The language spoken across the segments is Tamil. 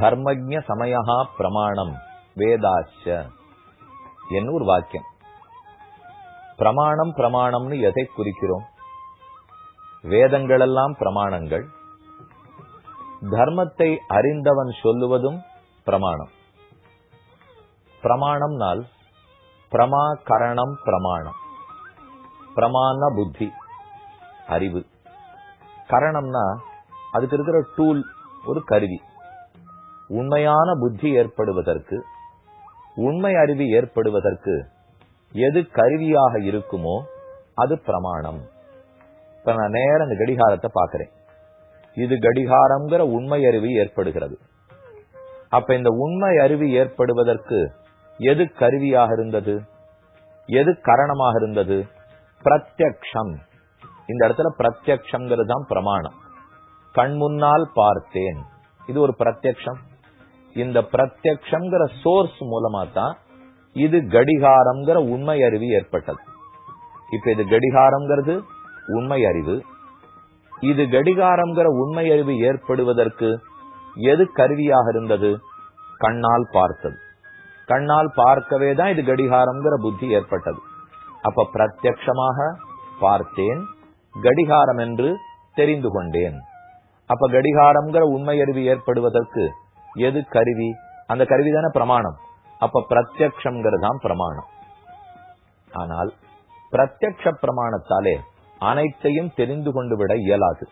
தர்மஜ சமயா பிரமாணம் வேதாச்ச என்ன ஒரு வாக்கியம் பிரமாணம் பிரமாணம்னு எதை குறிக்கிறோம் வேதங்கள் எல்லாம் பிரமாணங்கள் தர்மத்தை அறிந்தவன் சொல்லுவதும் பிரமாணம் பிரமாணம்னால் பிரமா கரணம் பிரமாணம் பிரமாண புத்தி அறிவு। கரணம்னா அதுக்கு இருக்கிற டூல் ஒரு கருவி। உண்மையான புத்தி ஏற்படுவதற்கு உண்மை அறிவு ஏற்படுவதற்கு எது கருவியாக இருக்குமோ அது பிரமாணம். இப்ப நான் நேரம் இந்த கடிகாரத்தை பாக்குறேன் இது கடிகாரம்ங்கிற உண்மை அறிவு ஏற்படுகிறது. அப்ப இந்த உண்மை அறிவு ஏற்படுவதற்கு எது கருவியாக இருந்தது? எது கரணமாக இருந்தது? பிரத்யக்ஷம். இந்த இடத்துல பிரத்யக்ஷங்கிறது தான் பிரமாணம். கண் முன்னால் பார்த்தேன். இது ஒரு பிரத்யக்ஷம். இந்த பிரத்யக்ஷங்கிற சோர்ஸ் மூலமா தான் இது கடிகாரம்ங்கிற உண்மை அறிவு ஏற்பட்டது. இப்ப இது கடிகாரம்ங்கிறது உண்மை அறிவு. இது கடிகாரம்ங்கிற உண்மை அறிவு ஏற்படுவதற்கு எது கருவியாக இருந்தது? கண்ணால் பார்த்தது. கண்ணால் பார்க்கவே தான் இது கடிகாரம்ங்கிற புத்தி ஏற்பட்டது. அப்ப பிரத்யக்ஷமாக பார்த்தேன் கடிகாரம் என்று தெரிந்து கொண்டேன். அப்ப கடிகாரம்ங்கிற உண்மை அறிவு ஏற்படுவதற்கு எது கருவி? அந்த கருவி தானே பிரமாணம். அப்ப பிரத்யக்ஷங்கிறது தான் பிரமாணம். ஆனால் பிரத்யக்ஷ பிரமாணத்தாலே அனைத்தையும் தெரிந்து கொண்டு விட இயலாது.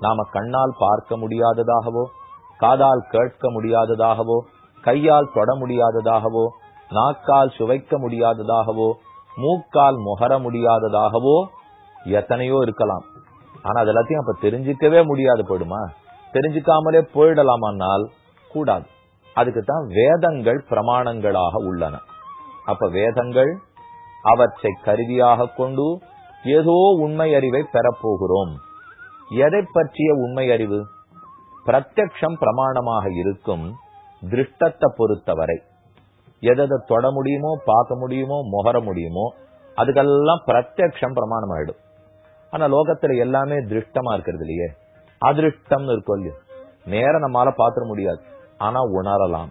நாம கண்ணால் பார்க்க முடியாததாகவோ காதால் கேட்க முடியாததாகவோ கையால் தொட முடியாததாகவோ நாக்கால் சுவைக்க முடியாததாகவோ மூக்கால் முகர முடியாததாகவோ எத்தனையோ இருக்கலாம். ஆனா அது எல்லாத்தையும் அப்ப தெரிஞ்சுக்கவே முடியாது போயிடுமா தெரிஞ்சுக்காமலே போயிடலாமானால் கூடாது. அதுக்கு தான் வேதங்கள் பிரமாணங்களாக உள்ளன. அப்ப வேதங்கள் அவற்றை கருவியாக கொண்டு ஏதோ உண்மை அறிவை பெறப்போகிறோம் எதை பற்றிய உண்மை அறிவு? பிரத்யக்ஷம் பிரமாணமாக இருக்கும் திருஷ்டத்தை பொறுத்தவரை. எதை தொட முடியுமோ பார்க்க முடியுமோ முகர முடியுமோ அதுக்கெல்லாம் பிரத்யக்ஷம் பிரமாணம் ஆயிடும் ஆனா லோகத்துல எல்லாமே திருஷ்டமா இருக்கிறது இல்லையே? அதிருஷ்டம்னு இருக்கும் இல்லையா? நேரம் நம்மளால பாத்துட முடியாது. ஆனா உணரலாம்.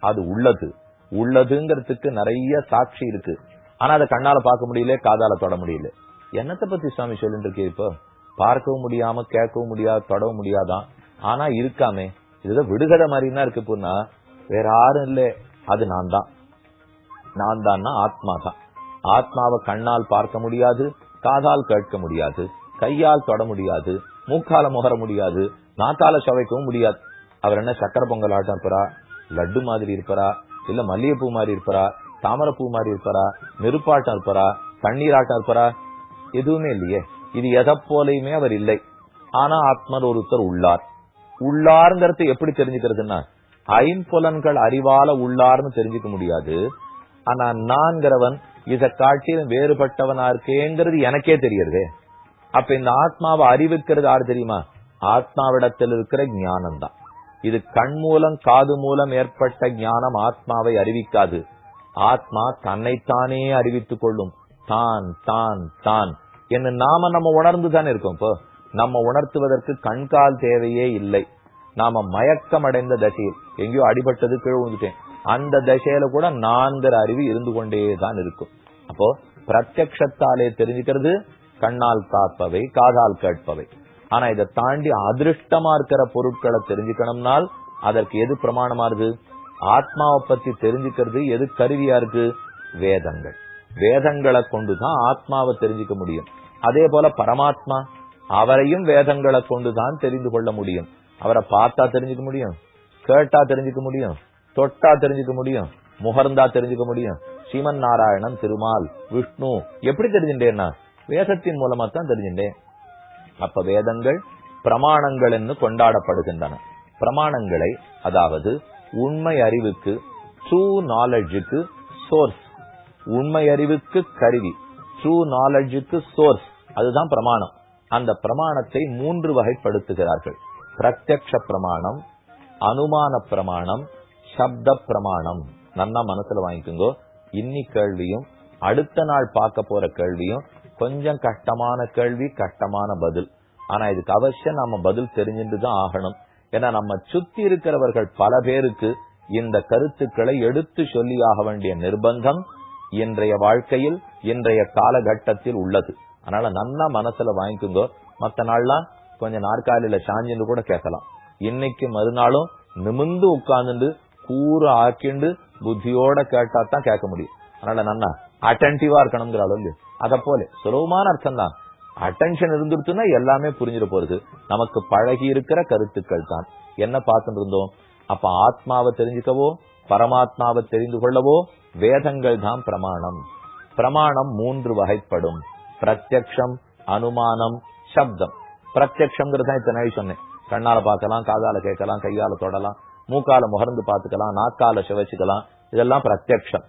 அது உள்ளது. உள்ளதுங்கிறதுக்கு நிறைய சாட்சி இருக்கு. ஆனா அதை கண்ணால பார்க்க முடியல காதால தொட முடியல. என்னத்தை பத்தி சுவாமி சொல்லிட்டு இருக்கே இப்போ? பார்க்கவும் முடியாம கேட்கவும் முடியாது தொடவும் முடியாதான் ஆனா இருக்காமே. இதுதான் விடுகதை மாதிரி இருக்கு போனா வேற யாரும் இல்ல. அது நான் தான். நான் தான்னா ஆத்மா தான். ஆத்மாவை கண்ணால் பார்க்க முடியாது காதால் கேட்க முடியாது கையால் தொட முடியாது மூக்கால முகர முடியாது நாக்கால சுவைக்கவும் முடியாது. அவர் என்ன சக்கர பொங்கல் ஆட்டம் இருப்பாரா? லட்டு மாதிரி இருப்பாரா? இல்ல மல்லிகைப்பூ மாதிரி இருப்பாரா? தாமரப்பூ மாதிரி இருப்பாரா? நெருப்பாட்டம் இருப்பாரா? தண்ணீர் ஆட்டம் இருப்பாரா? எதுவுமே இல்லையே. இது எதை போலையுமே அவர் இல்லை. ஆனா ஆத்மர் ஒருத்தர் உள்ளார். உள்ளார்ங்கிறது எப்படி தெரிஞ்சுக்கிறதுன்னா ஐம்புலன்கள் அறிவால உள்ளார்னு தெரிஞ்சுக்க முடியாது. ஆனா நான்கிறவன் இத காட்சியிலும் வேறுபட்டவனா இருக்கேங்கிறது எனக்கே தெரியறதே. அப்ப இந்த ஆத்மாவை அறிவிக்கிறது யாரு தெரியுமா? ஆத்மாவிடத்தில் இருக்கிற ஞானம் தான் இது கண் மூலம் காது மூலம் ஏற்பட்ட ஞானம் ஆத்மாவை அறிவிக்காது. ஆத்மா தன்னைத்தானே அறிவித்துக் கொள்ளும். தான் தான் தான். என்ன நாம நம்ம உணர்ந்து தானே இருக்கோம் இப்போ. நம்ம உணர்த்துவதற்கு கண்கால் தேவையே இல்லை. நாம மயக்கம் அடைந்த தசையில் எங்கேயோ அடிபட்டது கீழே அந்த தசையில கூட நான்கிற அறிவு இருந்து கொண்டே தான் இருக்கும். அப்போ பிரத்யத்தாலே தெரிஞ்சுக்கிறது கண்ணால் காப்பவை காதால் கேட்பவை. ஆனா இதை தாண்டி அதிருஷ்டமா இருக்கிற பொருட்களை தெரிஞ்சுக்கணும்னால் அதற்கு எது பிரமாணமா இருக்கு? ஆத்மாவை பத்தி தெரிஞ்சுக்கிறது எது கருவியா இருக்கு? வேதங்கள். வேதங்களை கொண்டுதான் ஆத்மாவை தெரிஞ்சுக்க முடியும். அதே போல பரமாத்மா அவரையும் வேதங்களை கொண்டுதான் தெரிந்து கொள்ள முடியும். அவரை பார்த்தா தெரிஞ்சுக்க முடியும் கேட்டா தெரிஞ்சுக்க முடியும் தொட்டா தெரிஞ்சுக்க முடியும் முகர்ந்தா தெரிஞ்சுக்க முடியும். ஸ்ரீமன் நாராயணன் திருமால் விஷ்ணு எப்படி தெரிஞ்சுட்டேன்னா வேதத்தின் மூலமா தான் தெரிஞ்சுட்டேன். அப்ப வேதங்கள் பிரமாணங்கள் என்று கொண்டாடப்படுகின்றன. பிரமாணங்களை அதாவது உண்மை அறிவுக்கு ட்ரூ நாலெட்ஜுக்கு சோர்ஸ் உண்மை அறிவுக்கு கருவி ட்ரூ நாலெட்ஜுக்கு சோர்ஸ் அதுதான் பிரமாணம். அந்த பிரமாணத்தை மூன்று வகைப்படுத்துகிறார்கள். பிரத்யக்ஷ பிரமாணம் அனுமான பிரமாணம் சப்த பிரமாணம். நன்னா மனசுல வாங்கிக்கோங்க. இன்னி கேள்வியும் அடுத்த நாள் பார்க்க போற கேள்வியும் கொஞ்சம் கஷ்டமான கேள்வி கஷ்டமான பதில். ஆனா இதுக்கு அவசியம் நம்ம பதில் தெரிஞ்சுட்டு தான் ஆகணும். ஏன்னா நம்ம சுத்தி இருக்கிறவர்கள் பல பேருக்கு இந்த கருத்துக்களை எடுத்து சொல்லியாக வேண்டிய நிர்பந்தம் இன்றைய வாழ்க்கையில் இன்றைய காலகட்டத்தில் உள்ளது. அதனால நன்னா மனசுல வாங்கிக்குங்க. மத்த நாள்லாம் கொஞ்சம் நாற்காலியில சாஞ்சின்னு கூட கேட்கலாம். இன்னைக்கு மறுநாளும் நிமிந்து உட்கார்ந்துட்டு கூற ஆக்கிண்டு புத்தியோட கேட்டா தான் கேட்க முடியும். அதனால நன்னா அட்டன்டிவா இருக்கணுங்கிற அளவு அத போல சுலபமான அர்த்தம் தான் அட்டென்ஷன் இருந்துருச்சுன்னா எல்லாமே புரிஞ்சிட போறது. நமக்கு பழகி இருக்கிற கருத்துக்கள் தான். என்ன பார்த்துட்டு இருந்தோம்? அப்ப ஆத்மாவை தெரிஞ்சுக்கவோ பரமாத்மாவை தெரிந்து கொள்ளவோ வேதங்கள் தான் பிரமாணம். பிரமாணம் மூன்று வகைப்படும். பிரத்யக்ஷம் அனுமானம் சப்தம். பிரத்யக்ஷங்கிறது தான் இத்தனை சொன்னேன். கண்ணால பார்க்கலாம் காதால கேட்கலாம் கையால தொடலாம் மூக்கால முகர்ந்து பாத்துக்கலாம் நாக்கால சிவச்சுக்கலாம். இதெல்லாம் பிரத்யக்ஷம்.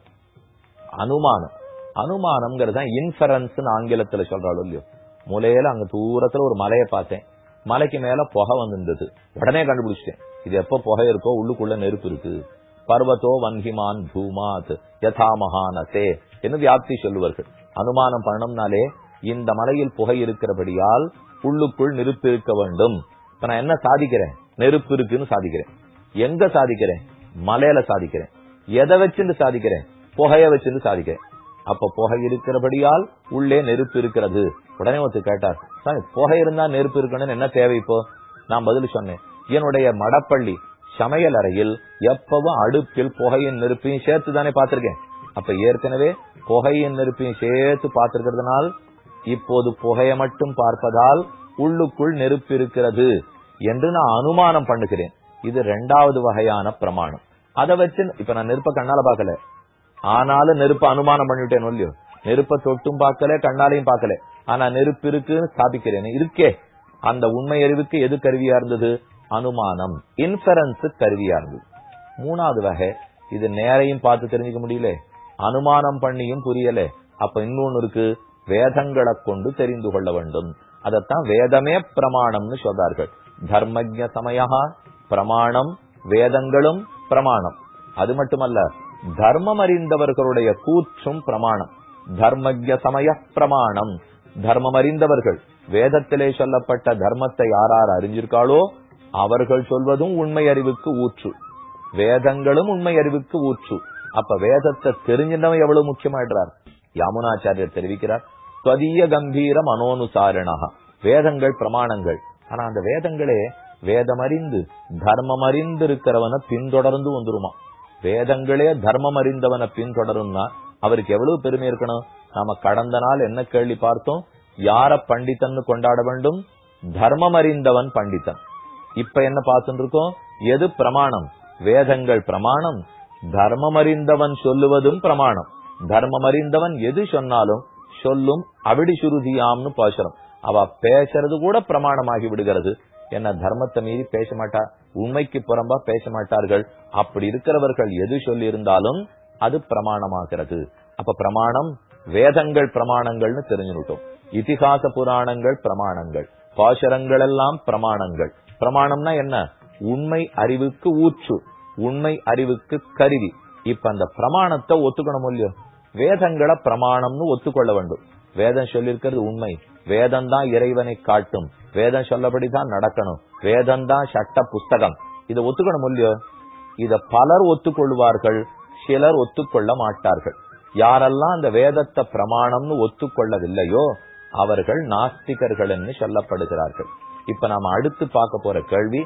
அனுமானம். அனுமானம்ங்கிறது தான் இன்ஃபரன்ஸ் ஆங்கிலத்துல சொல்றாள் இல்லையோ மூலையில அங்க தூரத்துல ஒரு மலையை பார்த்தேன். மலைக்கு மேல புகை வந்திருந்தது. உடனே கண்டுபிடிச்சிட்டேன். இது எப்ப புகை இருக்கோ உள்ளுக்குள்ள நெருப்பு இருக்கு. பர்வத்தோ வன்ஹிமான் தூமாத் யதா மகானசே என்று வியாப்தி சொல்லுவார்கள். அனுமானம் பண்ணோம்னாலே இந்த மலையில் புகை இருக்கிறபடியால் உள்ளுக்குள் நெருப்பு இருக்க வேண்டும். இப்ப நான் என்ன சாதிக்கிறேன்? நெருப்பு இருக்குன்னு சாதிக்கிறேன். எங்க சாதிக்கிறேன்? மலையில சாதிக்கிறேன். எதை வச்சுன்னு சாதிக்கிறேன்? புகைய வச்சுன்னு சாதிக்கிறேன். அப்ப புகை இருக்கிறபடியால் உள்ளே நெருப்பு இருக்கிறது. உடனே ஒருத்தர் கேட்டார் சாமி புகை இருந்தா நெருப்பு இருக்கணும்னு என்ன தேவை இப்போ? நான் பதில் சொன்னேன் என்னுடைய மடப்பள்ளி சமையல் அறையில் எப்பவும் அடுப்பில் புகையின் நெருப்பையும் சேர்த்து தானே பார்த்திருக்கேன். அப்ப ஏற்கனவே புகையின் நெருப்பையும் சேர்த்து பார்த்திருக்கிறதுனால் இப்போது புகையை மட்டும் பார்ப்பதால் உள்ளுக்குள் நெருப்பு இருக்கிறது என்று நான் அனுமானம் பண்ணுகிறேன். இது ரெண்டாவது வகையான பிரமாணம். அதை வச்சு இப்ப நான் நெருப்ப கண்ணால பாக்கல ஆனாலும் நெருப்ப அனுமானம் பண்ணிவிட்டேன் இல்லையோ நெருப்ப தொட்டும் பார்க்கல கண்ணாலையும் பார்க்கல. ஆனா நெருப்பு இருக்குன்னு ஸ்தாபிக்கிறேன். இருக்கே. அந்த உண்மை அறிவுக்கு எது கருவியா இருந்தது? அனுமானம். இன்ஃபரன்ஸ் கருவியா இருந்தது. மூணாவது வகை. இது நேரையும் பார்த்து தெரிஞ்சுக்க முடியல. அனுமானம் பண்ணியும் புரியல. அப்ப இன்னொன்னு இருக்கு. வேதங்களை கொண்டு தெரிந்து கொள்ள வேண்டும். அதத்தான் வேதமே பிரமாணம்னு சொல்றார்கள். தர்மஜ சமயா பிரமாணம் வேதங்களும் பிரமாணம். அது மட்டுமல்ல தர்மம் அறிந்தவர்களுடைய கூற்றும் பிரமாணம். தர்மஜ சமய பிரமாணம். தர்மம் அறிந்தவர்கள். வேதத்திலே சொல்லப்பட்ட தர்மத்தை யாரார் அறிஞ்சிருக்காளோ அவர்கள் சொல்வதும் உண்மை அறிவுக்கு ஊற்று. வேதங்களும் உண்மை அறிவுக்கு ஊற்று. அப்ப வேதத்தை தெரிஞ்சின்றவன் எவ்வளவு முக்கியமாயிடுறார்? யாமுனாச்சாரியர் தெரிவிக்கிறார் ஸ்வதீய கம்பீர மனோனுசாரணாக வேதங்கள் பிரமாணங்கள். ஆனா அந்த வேதங்களே வேதம் அறிந்து தர்மம் அறிந்து இருக்கிறவனை பின்தொடர்ந்து வந்துருமா வேதங்களே தர்மம் அறிந்தவனை பின்தொடரும்னா அவருக்கு எவ்வளவு பெருமை இருக்கணும்? நாம கடந்த நாள் என்ன கேள்வி பார்த்தோம்? யார பண்டிதன் கொண்டாட வேண்டும்? தர்மம் அறிந்தவன் பண்டிதன். இப்ப என்ன பார்த்துட்டு இருக்கோம்? எது பிரமாணம்? வேதங்கள் பிரமாணம். தர்மம் அறிந்தவன் சொல்லுவதும் பிரமாணம். தர்மம் அறிந்தவன் எது சொன்னாலும் சொல்லும் அவிடி சுருதியாம்னு பாசுரம். அவ பேசுறது கூட பிரமாணமாகி விடுகிறது. என்ன தர்மத்தை மீறி பேச மாட்டா? உண்மைக்கு புறம்பா பேச மாட்டார்கள். அப்படி இருக்கிறவர்கள் எது சொல்லி இருந்தாலும் அது பிரமாணமாகிறது. அப்ப பிரமாணம் வேதங்கள் பிரமாணங்கள்னு தெரிஞ்சுட்டோம் இதிகாச புராணங்கள் பிரமாணங்கள். பாசரங்கள் எல்லாம் பிரமாணங்கள். பிரமாணம்னா என்ன? உண்மை அறிவுக்கு ஊற்று உண்மை அறிவுக்கு கருவி. இப்ப அந்த பிரமாணத்தை ஒத்துக்கணும் இல்லையோ? வேதங்களை பிரமாணம்னு ஒத்துக்கொள்ள வேண்டும். வேதம் சொல்லியிருக்கிறது உண்மை. வேதம் தான் இறைவனை காட்டும். வேதம் சொல்லபடிதான் நடக்கணும். வேதம் தான் சட்ட புஸ்தகம். இதை ஒத்துக்கணும் இல்லையோ இத பலர் ஒத்துக்கொள்வார்கள் சிலர் ஒத்துக்கொள்ள மாட்டார்கள். யாரெல்லாம் அந்த வேதத்தை பிரமாணம்னு ஒத்துக்கொள்ளவில்லையோ அவர்கள் நாஸ்திகர்கள் என்று சொல்லப்படுகிறார்கள். இப்ப நாம அடுத்து பார்க்க போற கேள்வி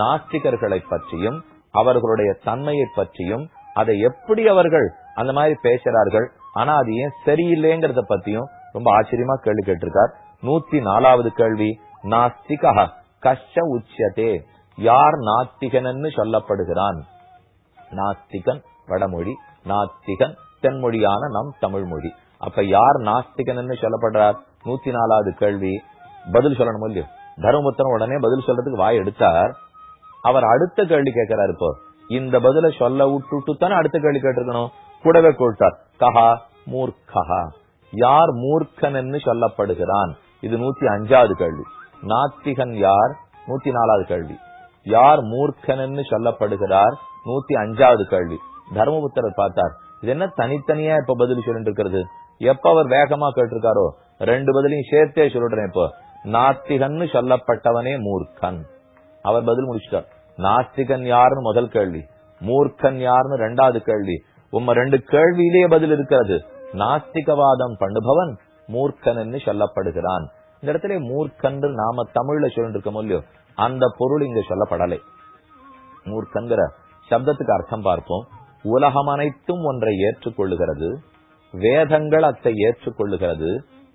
நாஸ்திகர்களை பற்றியும் அவர்களுடைய தன்மையை பற்றியும் அதை எப்படி அவர்கள் அந்த மாதிரி பேசுறார்கள் ஆனா அது ஏன் சரியில்லைங்கிறத பத்தியும் ரொம்ப ஆச்சரியமா கேள்வி கேட்டிருக்கார். நூத்தி நாலாவது கேள்வி நாஸ்திகா கஷ்ட உச்சியதே. யார் நாத்திகன் சொல்லப்படுகிறான்? நாஸ்திகன் வடமொழி நாத்திகன் தென்மொழியான நம் தமிழ் மொழி அப்ப யார் நாஸ்திகன் சொல்லப்படுறார்? நூத்தி நாலாவது கேள்வி. பதில் சொல்லணும் இல்லையோ? தர்மபுத்திரன் உடனே பதில் சொல்றதுக்கு வாய் எடுத்தார். அவர் அடுத்த கேள்வி கேட்கிறார் இப்போ. இந்த பதில சொல்ல விட்டுட்டு தானே அடுத்த கேள்வி கேட்டிருக்கணும்? கூடவே கொடுத்தார் கஹா மூர்க்கஹா. யார் மூர்க்கன் சொல்லப்படுகிறான்? இது நூத்தி அஞ்சாவது கேள்வி. நாத்திகன் யார்? நூத்தி நாலாவது கேள்வி. யார் மூர்க்கன் சொல்லப்படுகிறார்? நூத்தி அஞ்சாவது கேள்வி. தர்மபுத்தரர் பார்த்தார். இது என்ன தனித்தனியா இப்ப பதில் சொல்லிட்டு இருக்கிறது எப்ப அவர் வேகமா கேட்டிருக்காரோ? ரெண்டு பதிலையும் சேர்த்தே சொல்லிடுறேன் இப்போ. நாத்திகன்னு சொல்லப்பட்டவனே மூர்க்கன். அவர் பதில் முடிச்சிட்டார். நாஸ்திகன் யாருன்னு முதல் கேள்வி. மூர்க்கன் யாருன்னு ரெண்டாவது கேள்வி. உம்ம ரெண்டு கேள்வியிலேயே பதில் இருக்கிறது. நாஸ்திகவாதம் பண்ணுபவன் மூர்க்கன் சொல்லப்படுகிறான். இந்த இடத்துல மூர்க்கன்று நாம தமிழ்ல சொல்லிட்டு இருக்கோம் இல்லையோ அந்த பொருள் இங்க சொல்லப்படலை. மூர்க்கங்கிற சப்தத்துக்கு அர்த்தம் பார்ப்போம். உலகம் அனைத்தும் ஒன்றை ஏற்றுக்கொள்ளுகிறது. வேதங்கள் அத்தை ஏற்றுக்கொள்ளுகிறது.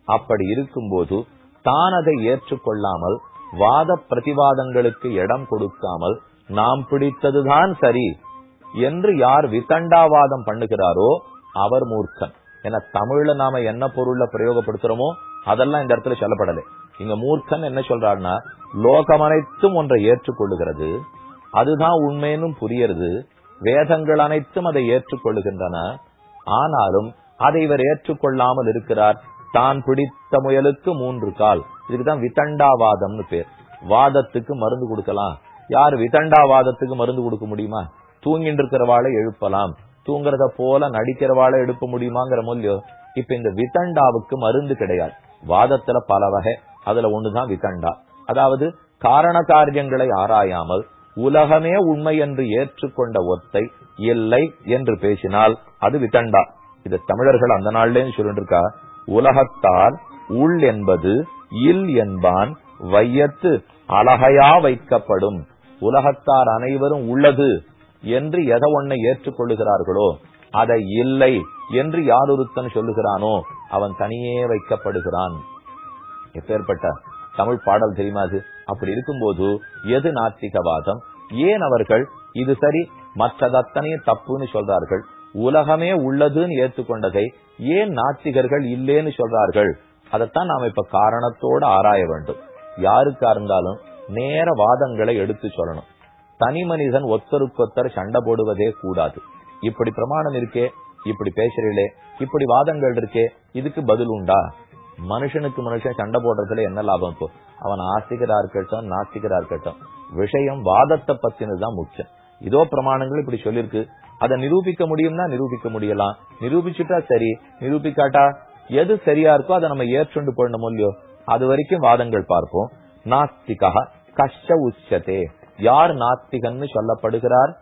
அப்படி இருக்கும்போது தான் அதை ஏற்றுக்கொள்ளாமல் வாத பிரதிவாதங்களுக்கு இடம் கொடுக்காமல் நாம் பிடித்ததுதான் சரி என்று யார் விதண்டாவாதம் பண்ணுகிறாரோ அவர் மூர்க்கன். என தமிழ்ல நாம என்ன பொருள்ல பிரயோகப்படுத்துறோமோ அதெல்லாம் இந்த இடத்துல சொல்லப்படலை. இங்க மூர்க்கன் என்ன சொல்றாருன்னா லோகம் அனைத்தும் ஒன்றை ஏற்றுக்கொள்ளுகிறது. அதுதான் உண்மையினும் புரியறது. வேதங்கள் அனைத்தும் அதை ஏற்றுக்கொள்ளுகின்றன. ஆனாலும் அதை இவர் ஏற்றுக்கொள்ளாமல் இருக்கிறார். தான் பிடித்த முயலுக்கு மூன்று கால். இதுக்குதான் விதண்டாவாதம்னு பேர். வாதத்துக்கு மருந்து கொடுக்கலாம். யார் விதண்டாவாதத்துக்கு மருந்து கொடுக்க முடியுமா? தூங்கிட்டு இருக்கிறவாளை எழுப்பலாம். தூங்குறத போல நடிக்கிறவாளை எழுப்ப முடியுமாங்கிற மொழியோ இப்ப இந்த விதண்டாவுக்கு மருந்து கிடையாது. வாதத்துல பல வகை. அதுல ஒண்ணுதான் விதண்டா அதாவது காரண காரியங்களை ஆராயாமல் உலகமே உண்மை என்று ஏற்றுக்கொண்ட ஒத்தை இல்லை என்று பேசினால் அது விதண்டா இது தமிழர்கள் அந்த நாள்லே சொல்லிட்டு இருக்கா உலகத்தால் உள் என்பது இல் என்பான் வையத்து அழகையா வைக்கப்படும். உலகத்தார் அனைவரும் உள்ளது என்று எதை ஒன்னை ஏற்றுக்கொள்ளுகிறார்களோ அதை இல்லை என்று யாரொருத்தன் சொல்லுகிறானோ அவன் தனியே வைக்கப்படுகிறான். எப்பேற்பட்ட தமிழ் பாடல் தெரியுமா அது? அப்படி இருக்கும்போது எது நாத்திகவாதம்? ஏன் அவர்கள் இது சரி மற்றதத்தனையும் தப்புன்னு சொல்றார்கள்? உலகமே உள்ளதுன்னு ஏற்றுக்கொண்டதை ஏன் நாத்திகர்கள் இல்லேன்னு சொல்றார்கள்? அதைத்தான் நாம இப்ப காரணத்தோட ஆராய வேண்டும். யாருக்கா இருந்தாலும் நேர வாதங்களை எடுத்து சொல்லணும். தனி மனிதன் ஒத்தருக்கொத்தர் சண்டை போடுவதே கூடாது. இப்படி பிரமாணம் இருக்கே இப்படி பேசுறீங்களே இப்படி வாதங்கள் இருக்கே இதுக்கு பதில் உண்டா? மனுஷனுக்கு மனுஷன் சண்டை போடுறதுல என்ன லாபம் இப்போ? அவன் ஆஸ்திகரா இருக்கட்டும் நாஸ்திகரா இருக்கட்டும். விஷயம் வாதத்தை பத்தினதுதான் முக்கியம். இதோ பிரமாணங்கள் இப்படி சொல்லிருக்கு. அதை நிரூபிக்க முடியும்னா நிரூபிக்க முடியலாம். நிரூபிச்சுட்டா சரி. நிரூபிக்காட்டா எது சரியா இருக்கோ அதை நம்ம ஏற்றுண்டு போடணும் இல்லையோ? அது வரைக்கும் வாதங்கள் பார்ப்போம். நாஸ்திகா கஷ்ட உச்சதே. யார் நாஸ்திகன்னு சொல்லப்படுகிறார்?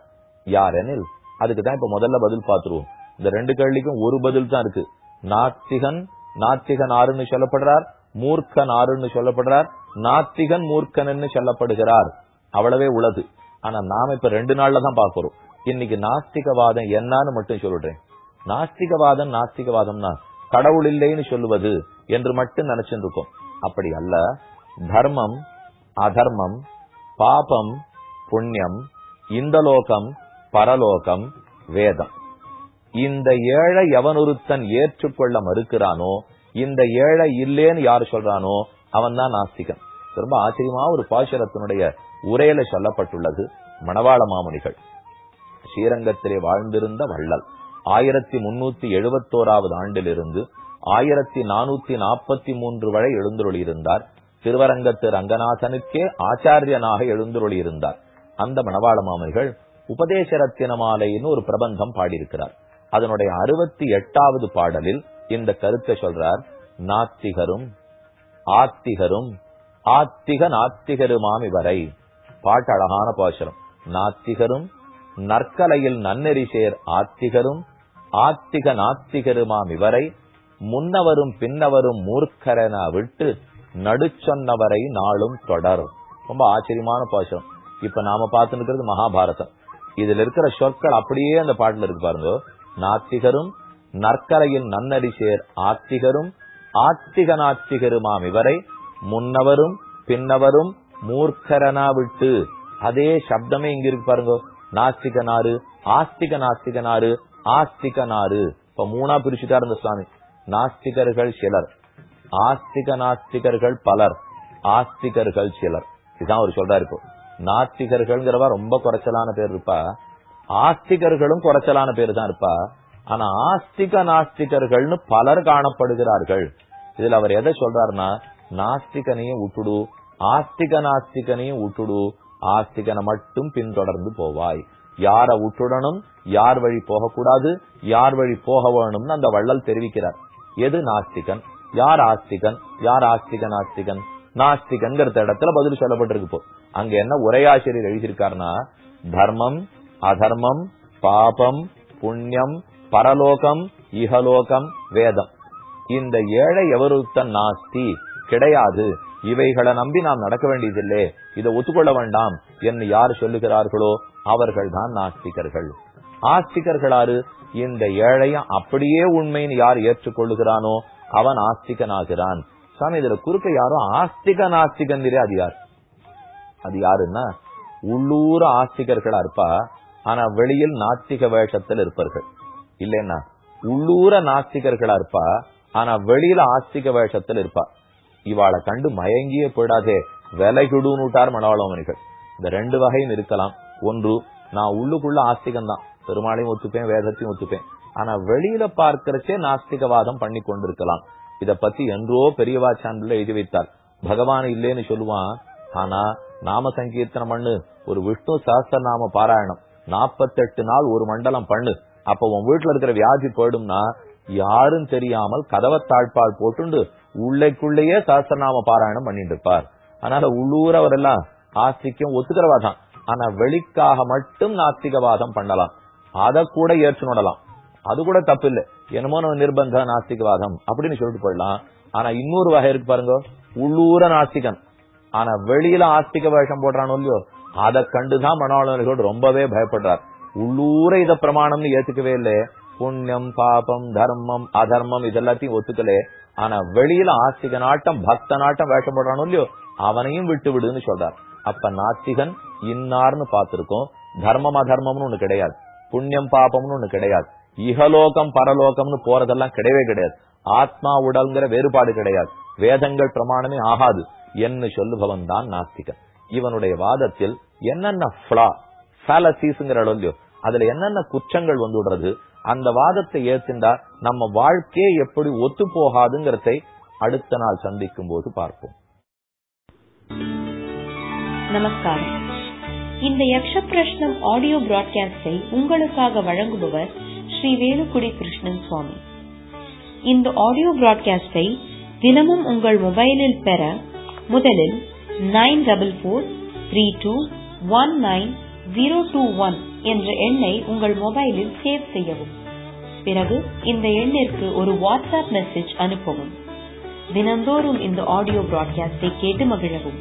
யாரெனில் அதுக்கு தான் இப்ப முதல்ல பதில் பார்த்துருவோம். இந்த ரெண்டு கேள்விக்கும் ஒரு பதில் தான் இருக்கு. நாத்திகன் நாத்திகன் ஆறுன்னு சொல்லப்படுறார் மூர்க்கன் ஆறுன்னு சொல்லப்படுறார் நாத்திகன் மூர்க்கன் சொல்லப்படுகிறார். அவ்வளவே உள்ளது ஆனா நாம இப்ப ரெண்டு நாள்ல தான் பாக்குறோம் இன்னைக்கு நாஸ்திகவாதம் என்னன்னு மட்டும் சொல்றேன். நாஸ்திகவாதம் நாஸ்திகவாதம்னா கடவுள் இல்லைன்னு சொல்லுவது என்று மட்டும் நினைச்சிருக்கோம். அப்படி அல்ல. தர்மம் அதர்மம் பாபம் புண்ணியம் இந்த லோகம் பரலோகம் வேதம். இந்த ஏழை எவனொருத்தன் ஏற்றுக்கொள்ள மறுக்கிறானோ இந்த ஏழை இல்லேன்னு யாரு சொல்றானோ அவன் தான் நாஸ்திகன் ரொம்ப ஆச்சரியமா ஒரு பாசுரத்தினுடைய உரையில சொல்லப்பட்டுள்ளது மணவாள மாமுனிகள். ஸ்ரீரங்கத்திலே வாழ்ந்திருந்த வள்ளல் ஆயிரத்தி முன்னூத்தி எழுபத்தோராவது ஆண்டிலிருந்து ஆயிரத்தி நானூத்தி நாற்பத்தி மூன்று வரை எழுந்துருளியிருந்தார். திருவரங்கத்து ரங்கநாதனுக்கே ஆச்சாரியனாக எழுந்துருளியிருந்தார். அந்த மணவாள மாமனிகள் உபதேச ரத்தின மாலைன்னு ஒரு பிரபந்தம் பாடியிருக்கிறார். அதனுடைய அறுபத்தி எட்டாவது பாடலில் இந்த கருத்தை சொல்றார் நாத்திகரும் ஆத்திகரும் ஆத்திக நாத்திகருமாம் இவரை. பாட்டு அழகான பாசுரம். நாத்திகரும் நற்கலையில் நன்னெறி சேர் ஆத்திகரும் ஆத்திக நாத்திகருமாம் இவரை முன்னவரும் பின்னவரும் மூர்க்கரென விட்டு நடுச்சொன்னவரை நாளும் தொடரும் ரொம்ப ஆச்சரியமான பாசுரம். இப்ப நாம பார்த்துருக்கிறது மகாபாரதம். இதுல இருக்கிற சொற்கள் அப்படியே அந்த பாட்டுல இருக்கு பாருங்க. நாத்திகரும் நற்கரையின் நன்னறி சேர் ஆத்திகரும் ஆத்திக நாத்திகருமாம் இவரை முன்னவரும் பின்னவரும் மூர்க்கரனா விட்டு அதே சப்தமே இங்க இருக்கு பாருங்க. நாஸ்திக நாறு ஆஸ்திக நாஸ்திக நாறு ஆஸ்திக நாறு இப்ப மூணா பிரிச்சுட்டார் இந்த சுவாமி. நாஸ்திகர்கள் சிலர் ஆஸ்திக நாஸ்திகர்கள் பலர் ஆஸ்திகர்கள் சிலர். இதுதான் அவர் சொல்றாரு இப்போ. நாத்திகர்கள்ங்கிறவா ரொம்ப குறைச்சலான பேர் இருப்பா. ஆஸ்திகர்களும் குறைச்சலான பேர் தான் இருப்பா. ஆனா ஆஸ்திக நாஸ்திகர்கள்னு பலர் காணப்படுகிறார்கள். இதுல அவர் எதை சொல்றாருன்னா நாஸ்திகனையும் விட்டுடு ஆஸ்திக நாஸ்திகனையும் விட்டுடு ஆஸ்திகனை மட்டும் பின்தொடர்ந்து போவாய். யார விட்டுடணும் யார் வழி போகக்கூடாது யார் வழி போக வேணும்னு அந்த வள்ளல் தெரிவிக்கிறார். எது நாஸ்திகன்? யார் ஆஸ்திகன்? யார் ஆஸ்திக நாஸ்திகன்? நாஸ்திகன்கிற இடத்துல பதில் சொல்லப்பட்டிருக்கு போ அங்க என்ன உரையாசிரியர் எழுதியிருக்காருன்னா தர்மம் அதர்மம் பாபம் புண்ணியம் பரலோகம் இகலோகம் வேதம். இந்த ஏழை எவருத்தன் நாஸ்தி? கிடையாது. இவைகளை நம்பி நாம் நடக்க வேண்டியதில்லை. இதை ஒத்துக்கொள்ள வேண்டாம் என்று யார் சொல்லுகிறார்களோ அவர்கள் தான் நாஸ்திகர்கள். ஆஸ்திகர்களாரு இந்த ஏழையும் அப்படியே உண்மைன்னு யார் ஏற்றுக்கொள்ளுகிறானோ அவன் ஆஸ்திகனாகிறான். சாமி இதுல குறுக்க யாரும் ஆஸ்திக நாஸ்திகன் அது யார்? அது யாருன்னா உள்ளூர ஆஸ்திகர்களா இருப்பா ஆனா வெளியில் நாஸ்திக வேஷத்தில் இருப்பார்கள். இல்லைன்னா உள்ளூர நாஸ்திகர்களா இருப்பா ஆனா வெளியில ஆஸ்திக வேஷத்தில் இருப்பா. இவாளை கண்டு மயங்கியே போயிடாதே விலகிடுன்னுட்டார் மனவாளமணிகள் இந்த ரெண்டு வகையும் இருக்கலாம். ஒன்று நான் உள்ளுக்குள்ள ஆஸ்திகம் தான் பெருமாளையும் ஒத்துப்பேன் வேதத்தையும் ஒத்துப்பேன். ஆனா வெளியில பார்க்கிறச்சே நாஸ்திகவாதம் பண்ணி கொண்டிருக்கலாம். இத பத்தி என்றோ பெரியவா சாண்டில் எழுதி வைத்தார். பகவான் இல்லேன்னு சொல்லுவான் ஆனா நாம சங்கீர்த்தனம் பண்ணு. ஒரு விஷ்ணு சாஸ்திர நாம பாராயணம். நாற்பத்தெட்டு நாள் ஒரு மண்டலம் பண்ணு. அப்ப உன் வீட்டுல இருக்கிற வியாதி போயிடும்னா யாரும் தெரியாமல் கதவை தாழ்பால் போட்டுண்டு உள்ளைக்குள்ளேயே சாஸ்திரநாம பாராயணம் பண்ணிட்டு இருப்பார். அதனால உள்ளூர் எல்லாம் ஆஸ்திக்கம் ஒத்துக்கிறவாதான். ஆனா வெளிக்காக மட்டும் நாஸ்திகவாதம் பண்ணலாம். அத கூட ஏற்று நோடலாம். அது கூட தப்பு இல்ல என்னமோ நம்ம நிர்பந்த நாஸ்திகவாதம் அப்படின்னு சொல்லிட்டு போயிடலாம். ஆனா இன்னொரு வகை இருக்கு பாருங்க உள்ளூர நாஸ்திகன். ஆனா வெளியில ஆஸ்திக வேஷம் போடுறானோ இல்லையோ அதை கண்டுதான் மனோளர்கள் ரொம்பவே பயப்படுறார். உள்ளூர இத பிரமாணம்னு ஏத்துக்கவே இல்லை புண்ணியம் பாபம் தர்மம் அதர்மம் இதெல்லாத்தையும் ஒத்துக்கலே ஆனா வெளியில ஆஸ்திக நாட்டம் பக்த நாட்டம் வேஷம் போடுறானோ இல்லையோ அவனையும் விட்டு விடுன்னு சொல்றார். அப்ப நாஸ்திகன் இன்னார்னு பார்த்திருக்கோம். தர்மம் அதர்மம்னு ஒண்ணு கிடையாது. புண்ணியம் பாபம்னு ஒண்ணு கிடையாது. இகலோகம் பரலோகம்னு போறதெல்லாம் கிடையவே கிடையாது. ஆத்மா உடல்ங்கிற வேறுபாடு கிடையாது. வேதங்கள் பிரமாணமே ஆகாது. என்று சொல்லுபவன் தான் நாஸ்திகன். இவனுடைய வாதத்தில் என்னென்ன ஃபிளா ஃபேலசிஸ்ங்கிற இல்லையோ அதுல என்னென்ன குற்றங்கள் வந்துடுறது அந்த வாதத்தை ஏத்துண்டா நம்ம வாழ்க்கையே எப்படி ஒத்து போகாதுங்கிறதை அடுத்த நாள் சந்திக்கும் போது பார்ப்போம். நமஸ்காரம். இந்த யக்ஷ பிரஷ்னம் ஆடியோ பிராட்காஸ்டை உங்களுக்காக வழங்குபவர் ஸ்ரீ வேலுக்குடி கிருஷ்ணன் சுவாமி. இந்த ஆடியோ பிராட்காஸ்டை தினமும் உங்கள் மொபைலில் பெற முதலில் nine double four three two one nine zero two one என்ற எண்ணை உங்கள் மொபைலில் சேவ் செய்யவும். பிறகு இந்த எண்ணிற்கு ஒரு வாட்ஸ்அப் மெசேஜ் அனுப்பவும். தினந்தோறும் இந்த ஆடியோ பிராட்காஸ்டை கேட்டு மகிழவும்.